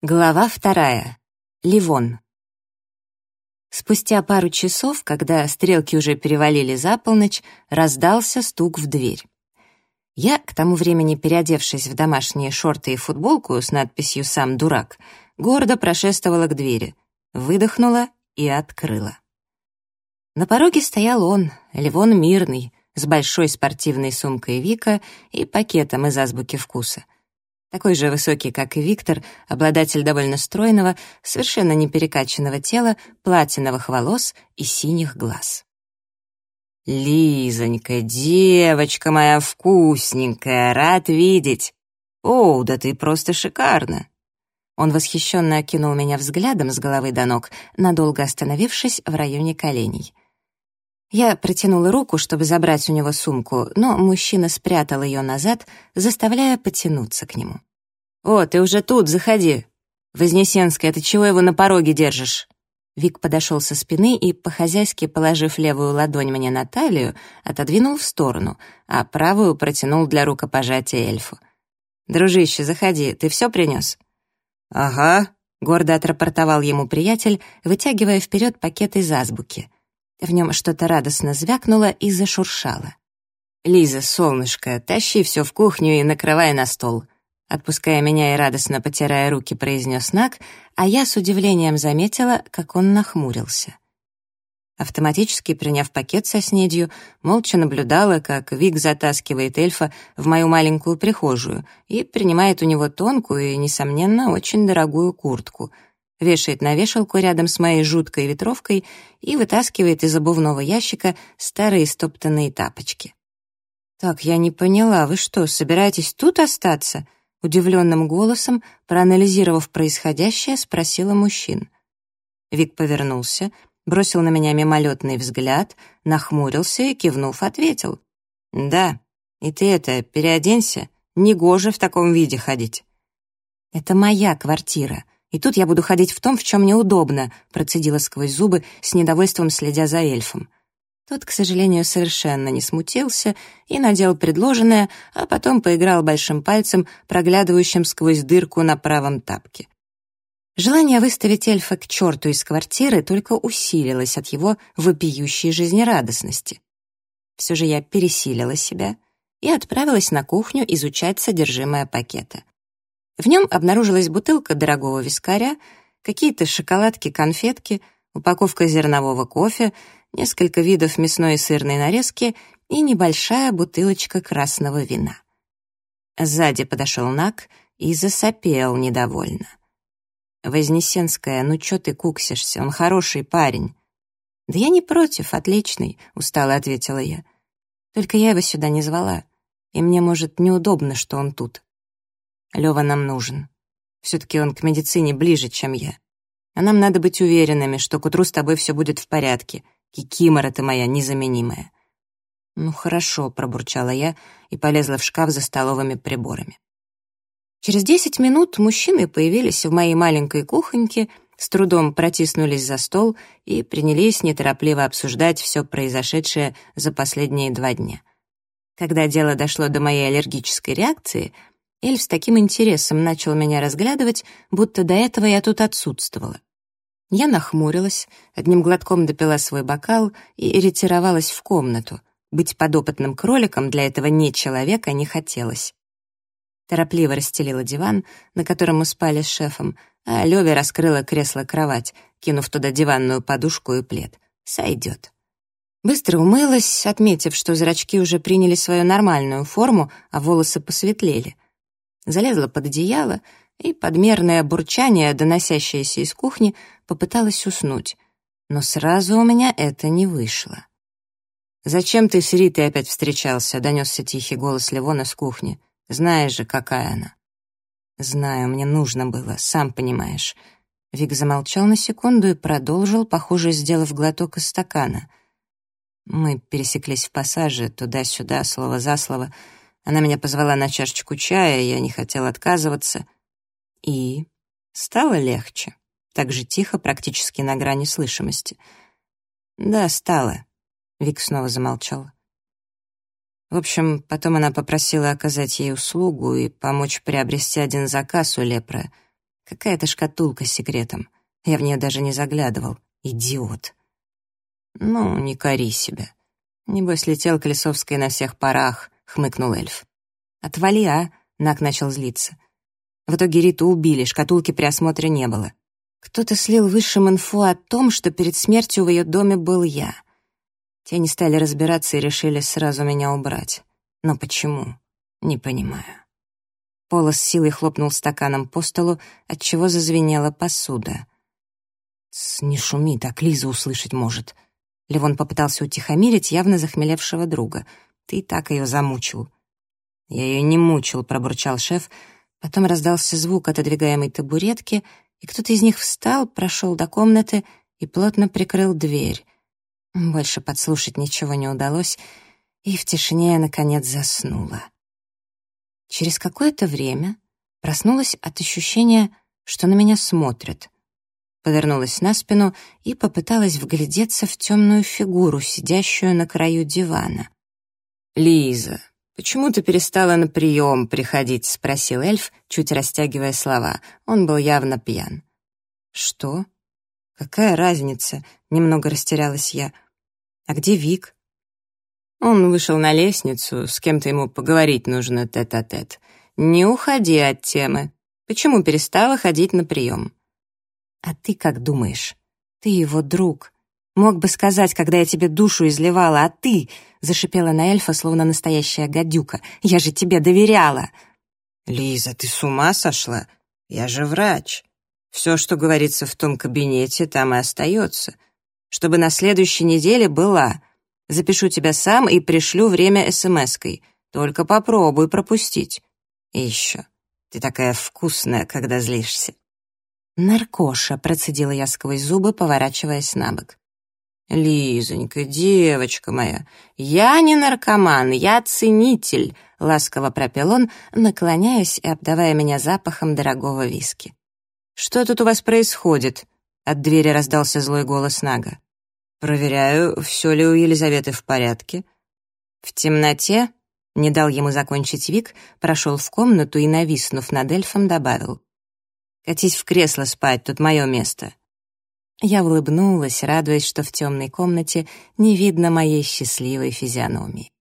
Глава вторая. Ливон. Спустя пару часов, когда стрелки уже перевалили за полночь, раздался стук в дверь. Я, к тому времени переодевшись в домашние шорты и футболку с надписью «Сам дурак», гордо прошествовала к двери, выдохнула и открыла. На пороге стоял он, Ливон Мирный, с большой спортивной сумкой Вика и пакетом из азбуки вкуса — такой же высокий, как и Виктор, обладатель довольно стройного, совершенно не перекачанного тела, платиновых волос и синих глаз. «Лизонька, девочка моя вкусненькая, рад видеть! О, да ты просто шикарна!» Он восхищенно окинул меня взглядом с головы до ног, надолго остановившись в районе коленей. Я протянула руку, чтобы забрать у него сумку, но мужчина спрятал ее назад, заставляя потянуться к нему. «О, ты уже тут, заходи!» «Вознесенская, ты чего его на пороге держишь?» Вик подошел со спины и, по-хозяйски положив левую ладонь мне на талию, отодвинул в сторону, а правую протянул для рукопожатия эльфу. «Дружище, заходи, ты все принес?» «Ага», — гордо отрапортовал ему приятель, вытягивая вперед пакет из азбуки. В нем что-то радостно звякнуло и зашуршало. «Лиза, солнышко, тащи все в кухню и накрывай на стол», Отпуская меня и радостно потирая руки, произнес Нак, а я с удивлением заметила, как он нахмурился. Автоматически приняв пакет со снедью, молча наблюдала, как Вик затаскивает эльфа в мою маленькую прихожую и принимает у него тонкую и, несомненно, очень дорогую куртку, вешает на вешалку рядом с моей жуткой ветровкой и вытаскивает из обувного ящика старые стоптанные тапочки. «Так, я не поняла, вы что, собираетесь тут остаться?» Удивленным голосом, проанализировав происходящее, спросила мужчин. Вик повернулся, бросил на меня мимолетный взгляд, нахмурился и, кивнув, ответил. «Да, и ты это, переоденься, негоже в таком виде ходить». «Это моя квартира, и тут я буду ходить в том, в чем мне удобно», процедила сквозь зубы, с недовольством следя за эльфом. Тот, к сожалению, совершенно не смутился и надел предложенное, а потом поиграл большим пальцем, проглядывающим сквозь дырку на правом тапке. Желание выставить эльфа к черту из квартиры только усилилось от его вопиющей жизнерадостности. Все же я пересилила себя и отправилась на кухню изучать содержимое пакета. В нем обнаружилась бутылка дорогого вискаря, какие-то шоколадки-конфетки, упаковка зернового кофе — несколько видов мясной и сырной нарезки и небольшая бутылочка красного вина. Сзади подошел Нак и засопел недовольно. «Вознесенская, ну чё ты куксишься? Он хороший парень». «Да я не против, отличный», — устало ответила я. «Только я его сюда не звала, и мне, может, неудобно, что он тут. Лёва нам нужен. Все-таки он к медицине ближе, чем я. А нам надо быть уверенными, что к утру с тобой все будет в порядке, Кикимора ты моя незаменимая». «Ну хорошо», — пробурчала я и полезла в шкаф за столовыми приборами. Через десять минут мужчины появились в моей маленькой кухоньке, с трудом протиснулись за стол и принялись неторопливо обсуждать все произошедшее за последние два дня. Когда дело дошло до моей аллергической реакции, Эльф с таким интересом начал меня разглядывать, будто до этого я тут отсутствовала. Я нахмурилась, одним глотком допила свой бокал и ретировалась в комнату. Быть подопытным кроликом для этого не человека не хотелось. Торопливо расстелила диван, на котором мы спали с шефом, а Лёве раскрыла кресло-кровать, кинув туда диванную подушку и плед. Сойдет. Быстро умылась, отметив, что зрачки уже приняли свою нормальную форму, а волосы посветлели. Залезла под одеяло и подмерное бурчание, доносящееся из кухни, попыталась уснуть, но сразу у меня это не вышло. «Зачем ты с Ритой опять встречался?» — донесся тихий голос Левона с кухни. «Знаешь же, какая она». «Знаю, мне нужно было, сам понимаешь». Вик замолчал на секунду и продолжил, похоже, сделав глоток из стакана. Мы пересеклись в пассаже, туда-сюда, слово за слово. Она меня позвала на чашечку чая, я не хотел отказываться. И стало легче так же тихо, практически на грани слышимости. «Да, стало», — Вик снова замолчал. В общем, потом она попросила оказать ей услугу и помочь приобрести один заказ у Лепра. Какая-то шкатулка с секретом. Я в нее даже не заглядывал. Идиот. Ну, не кори себя. Небось, летел к Лисовской на всех парах, хмыкнул эльф. Отвали, а? Нак начал злиться. В итоге Риту убили, шкатулки при осмотре не было. Кто-то слил высшим инфу о том, что перед смертью в ее доме был я. Те не стали разбираться и решили сразу меня убрать. Но почему? Не понимаю. Пола с силой хлопнул стаканом по столу, отчего зазвенела посуда. «Тсс, не шуми, так Лиза услышать может». Левон попытался утихомирить явно захмелевшего друга. «Ты так ее замучил». «Я ее не мучил», — пробурчал шеф. Потом раздался звук отодвигаемой табуретки, и кто-то из них встал, прошел до комнаты и плотно прикрыл дверь. Больше подслушать ничего не удалось, и в тишине я, наконец, заснула. Через какое-то время проснулась от ощущения, что на меня смотрят. Повернулась на спину и попыталась вглядеться в темную фигуру, сидящую на краю дивана. «Лиза, почему ты перестала на прием приходить?» — спросил эльф, чуть растягивая слова. Он был явно пьян. «Что? Какая разница?» — немного растерялась я. «А где Вик?» Он вышел на лестницу, с кем-то ему поговорить нужно тет-а-тет. -тет. Не уходи от темы. Почему перестала ходить на прием? А ты как думаешь? Ты его друг. Мог бы сказать, когда я тебе душу изливала, а ты... Зашипела на эльфа, словно настоящая гадюка. Я же тебе доверяла. Лиза, ты с ума сошла? Я же врач. Все, что говорится в том кабинете, там и остается. Чтобы на следующей неделе была. Запишу тебя сам и пришлю время смс-кой. Только попробуй пропустить. И еще. Ты такая вкусная, когда злишься. «Наркоша», — процедила я сквозь зубы, поворачиваясь на бок. «Лизонька, девочка моя, я не наркоман, я ценитель», — ласково пропел он, наклоняясь и обдавая меня запахом дорогого виски. «Что тут у вас происходит?» — от двери раздался злой голос Нага. Проверяю, все ли у Елизаветы в порядке. В темноте, не дал ему закончить Вик, прошел в комнату и, нависнув над эльфом, добавил. «Катись в кресло спать, тут мое место». Я улыбнулась, радуясь, что в темной комнате не видно моей счастливой физиономии.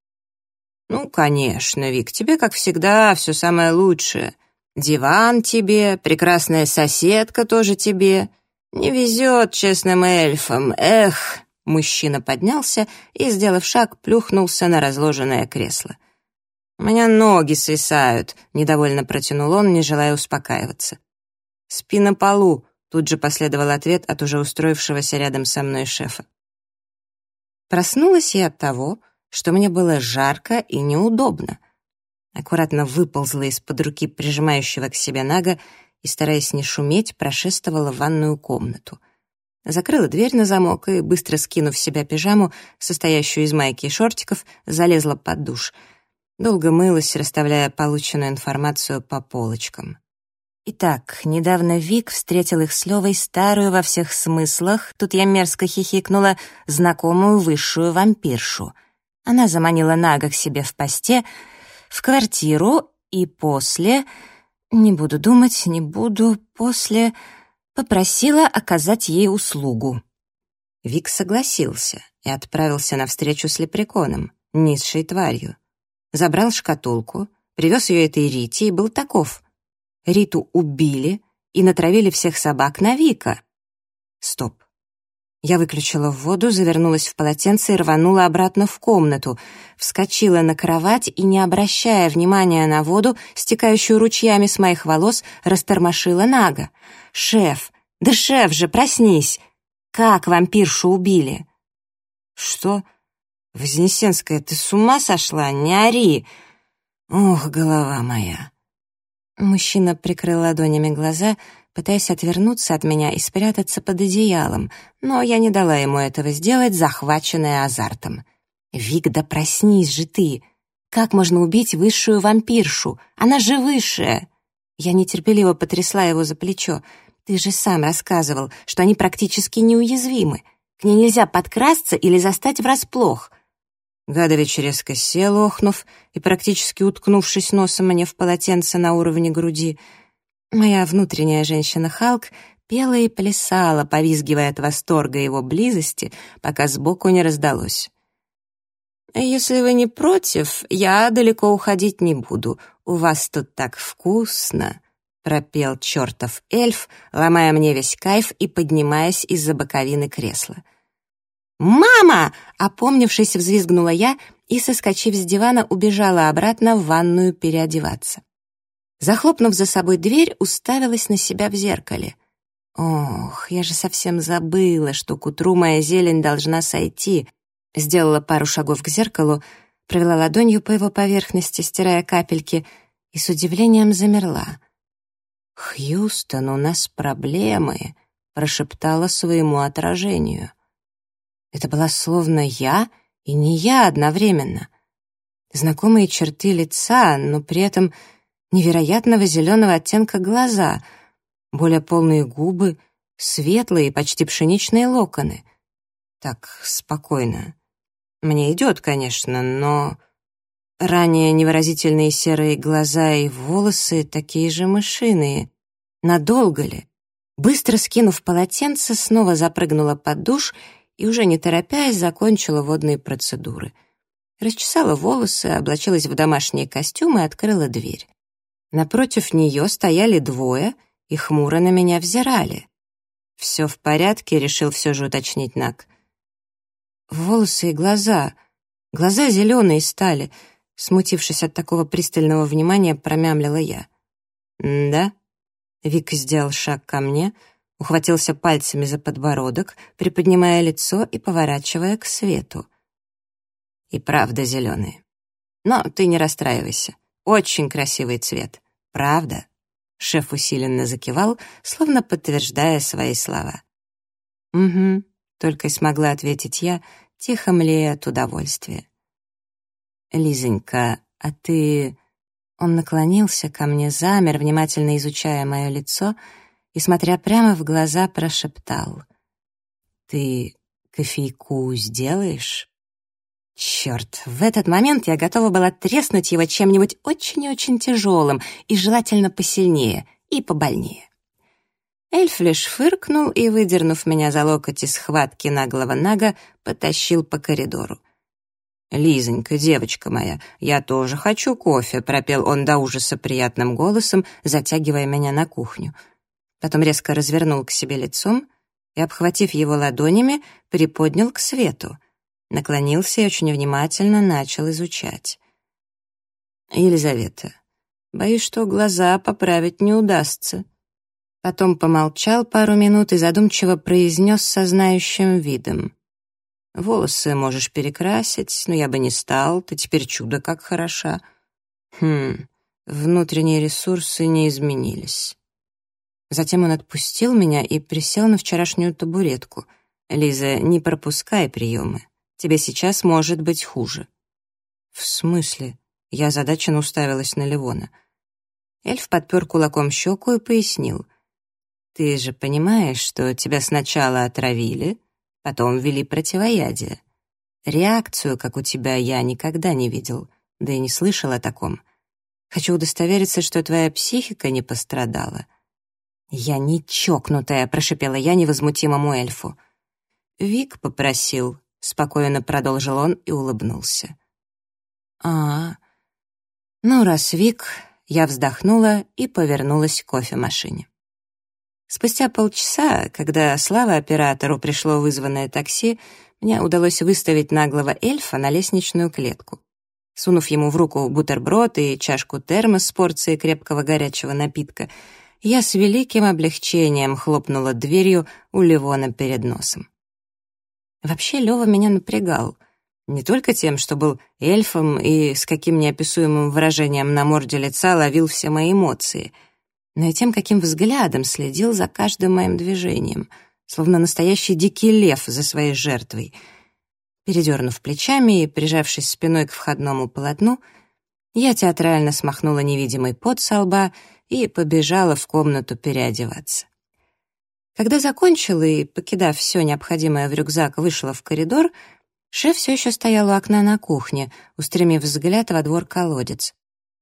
«Ну, конечно, Вик, тебе, как всегда, все самое лучшее. Диван тебе, прекрасная соседка тоже тебе. Не везет честным эльфам, эх!» Мужчина поднялся и, сделав шаг, плюхнулся на разложенное кресло. «У меня ноги свисают», — недовольно протянул он, не желая успокаиваться. «Спи на полу», — тут же последовал ответ от уже устроившегося рядом со мной шефа. Проснулась я от того, что мне было жарко и неудобно. Аккуратно выползла из-под руки прижимающего к себе Нага и, стараясь не шуметь, прошествовала в ванную комнату закрыла дверь на замок и, быстро скинув с себя пижаму, состоящую из майки и шортиков, залезла под душ. Долго мылась, расставляя полученную информацию по полочкам. Итак, недавно Вик встретил их с Левой старую во всех смыслах, тут я мерзко хихикнула, знакомую высшую вампиршу. Она заманила Нага к себе в посте, в квартиру, и после... Не буду думать, не буду, после попросила оказать ей услугу. Вик согласился и отправился на встречу с лепреконом, низшей тварью. Забрал шкатулку, привез ее этой Рите и был таков. Риту убили и натравили всех собак на Вика. Стоп. Я выключила воду, завернулась в полотенце и рванула обратно в комнату, вскочила на кровать и, не обращая внимания на воду, стекающую ручьями с моих волос, растормошила Нага. «Шеф! Да шеф же, проснись! Как вампиршу убили?» «Что? Вознесенская, ты с ума сошла? Не ори!» «Ох, голова моя!» Мужчина прикрыл ладонями глаза, пытаясь отвернуться от меня и спрятаться под одеялом, но я не дала ему этого сделать, захваченная азартом. «Вик, да проснись же ты! Как можно убить высшую вампиршу? Она же высшая!» Я нетерпеливо потрясла его за плечо. «Ты же сам рассказывал, что они практически неуязвимы. К ней нельзя подкрасться или застать врасплох». Гадович резко сел, охнув и практически уткнувшись носом мне в полотенце на уровне груди — Моя внутренняя женщина Халк пела и плясала, повизгивая от восторга его близости, пока сбоку не раздалось. «Если вы не против, я далеко уходить не буду. У вас тут так вкусно!» — пропел чертов эльф, ломая мне весь кайф и поднимаясь из-за боковины кресла. «Мама!» — опомнившись, взвизгнула я и, соскочив с дивана, убежала обратно в ванную переодеваться. Захлопнув за собой дверь, уставилась на себя в зеркале. Ох, я же совсем забыла, что к утру моя зелень должна сойти. Сделала пару шагов к зеркалу, провела ладонью по его поверхности, стирая капельки, и с удивлением замерла. «Хьюстон, у нас проблемы», — прошептала своему отражению. Это была словно я и не я одновременно. Знакомые черты лица, но при этом невероятного зеленого оттенка глаза, более полные губы, светлые, почти пшеничные локоны. Так, спокойно. Мне идет, конечно, но... Ранее невыразительные серые глаза и волосы такие же мышиные. Надолго ли? Быстро скинув полотенце, снова запрыгнула под душ и, уже не торопясь, закончила водные процедуры. Расчесала волосы, облачилась в домашние костюмы и открыла дверь. Напротив нее стояли двое и хмуро на меня взирали. «Все в порядке», — решил все же уточнить Нак. «Волосы и глаза. Глаза зеленые стали», — смутившись от такого пристального внимания, промямлила я. «Да?» Вик сделал шаг ко мне, ухватился пальцами за подбородок, приподнимая лицо и поворачивая к свету. «И правда зеленые. Но ты не расстраивайся. Очень красивый цвет. Правда?» Шеф усиленно закивал, словно подтверждая свои слова. «Угу», — только и смогла ответить я, тихо млея от удовольствия. «Лизонька, а ты...» Он наклонился ко мне, замер, внимательно изучая мое лицо, и, смотря прямо в глаза, прошептал. «Ты кофейку сделаешь?» Черт, в этот момент я готова была треснуть его чем-нибудь очень-очень тяжелым и желательно посильнее и побольнее. Эльф лишь фыркнул и, выдернув меня за локоть из схватки наглого нага, потащил по коридору. «Лизонька, девочка моя, я тоже хочу кофе», — пропел он до ужаса приятным голосом, затягивая меня на кухню. Потом резко развернул к себе лицом и, обхватив его ладонями, приподнял к свету — наклонился и очень внимательно начал изучать. «Елизавета, боюсь, что глаза поправить не удастся». Потом помолчал пару минут и задумчиво произнес со знающим видом. «Волосы можешь перекрасить, но я бы не стал, ты теперь чудо как хороша». «Хм, внутренние ресурсы не изменились». Затем он отпустил меня и присел на вчерашнюю табуретку. «Лиза, не пропускай приемы. Тебе сейчас может быть хуже». «В смысле?» Я озадаченно уставилась на Ливона. Эльф подпер кулаком щеку и пояснил. «Ты же понимаешь, что тебя сначала отравили, потом ввели противоядие. Реакцию, как у тебя, я никогда не видел, да и не слышал о таком. Хочу удостовериться, что твоя психика не пострадала». «Я не чокнутая», — прошипела я невозмутимому эльфу. Вик попросил, — спокойно продолжил он и улыбнулся. а, Ну, раз Вик, я вздохнула и повернулась к кофемашине. Спустя полчаса, когда слава оператору пришло вызванное такси, мне удалось выставить наглого эльфа на лестничную клетку. Сунув ему в руку бутерброд и чашку термос с порцией крепкого горячего напитка, я с великим облегчением хлопнула дверью у Ливона перед носом. Вообще Лёва меня напрягал. Не только тем, что был эльфом и с каким неописуемым выражением на морде лица ловил все мои эмоции, но и тем, каким взглядом следил за каждым моим движением, словно настоящий дикий лев за своей жертвой. Передернув плечами и прижавшись спиной к входному полотну, я театрально смахнула невидимый пот со лба и побежала в комнату переодеваться. Когда закончила и, покидав все необходимое в рюкзак, вышла в коридор, шеф все еще стоял у окна на кухне, устремив взгляд во двор колодец.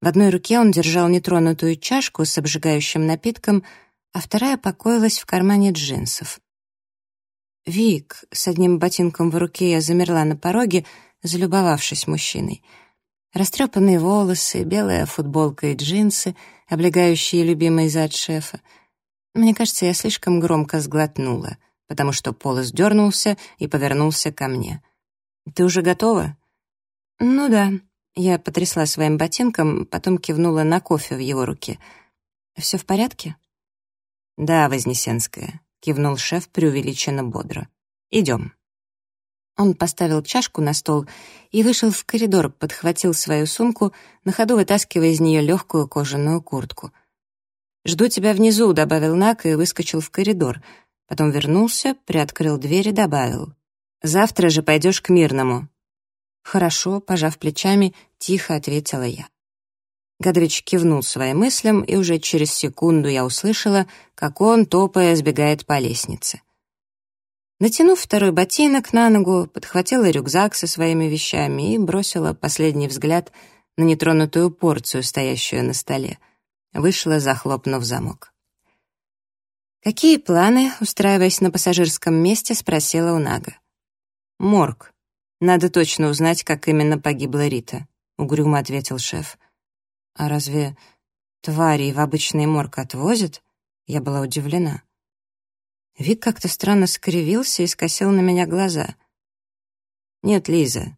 В одной руке он держал нетронутую чашку с обжигающим напитком, а вторая покоилась в кармане джинсов. «Вик», с одним ботинком в руке я замерла на пороге, залюбовавшись мужчиной. Растрепанные волосы, белая футболка и джинсы, облегающие любимый зад шефа. Мне кажется, я слишком громко сглотнула, потому что Полос дернулся и повернулся ко мне. «Ты уже готова?» «Ну да», я потрясла своим ботинком, потом кивнула на кофе в его руке. «Все в порядке?» «Да, Вознесенская», — кивнул шеф преувеличенно бодро. «Идем». Он поставил чашку на стол и вышел в коридор, подхватил свою сумку, на ходу вытаскивая из нее легкую кожаную куртку. «Жду тебя внизу», — добавил Нак и выскочил в коридор. Потом вернулся, приоткрыл дверь и добавил. «Завтра же пойдешь к Мирному. «Хорошо», — пожав плечами, тихо ответила я. Гадович кивнул своим мыслям, и уже через секунду я услышала, как он, топая, сбегает по лестнице. Натянув второй ботинок на ногу, подхватила рюкзак со своими вещами и бросила последний взгляд на нетронутую порцию, стоящую на столе. Вышла, захлопнув замок. «Какие планы?» — устраиваясь на пассажирском месте, спросила у Нага. «Морг», надо точно узнать, как именно погибла Рита», — угрюмо ответил шеф. «А разве твари в обычный морг отвозят?» Я была удивлена. Вик как-то странно скривился и скосил на меня глаза. «Нет, Лиза,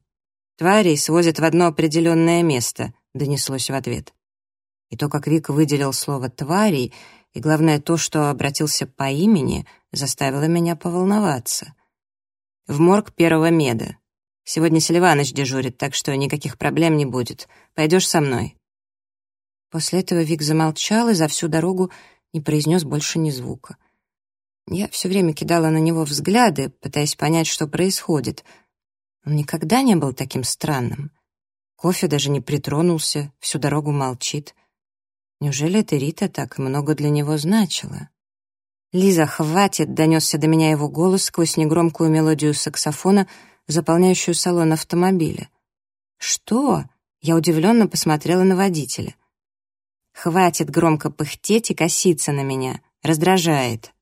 тварей свозят в одно определенное место», — донеслось в ответ. И то, как Вик выделил слово «тварей», и, главное, то, что обратился по имени, заставило меня поволноваться. В морг первого меда. Сегодня Селиваныч дежурит, так что никаких проблем не будет. Пойдешь со мной?» После этого Вик замолчал и за всю дорогу не произнес больше ни звука. Я все время кидала на него взгляды, пытаясь понять, что происходит. Он никогда не был таким странным. Кофе даже не притронулся, всю дорогу молчит. Неужели эта Рита так много для него значила? «Лиза, хватит!» — донесся до меня его голос сквозь негромкую мелодию саксофона — заполняющую салон автомобиля. «Что?» — я удивленно посмотрела на водителя. «Хватит громко пыхтеть и коситься на меня. Раздражает».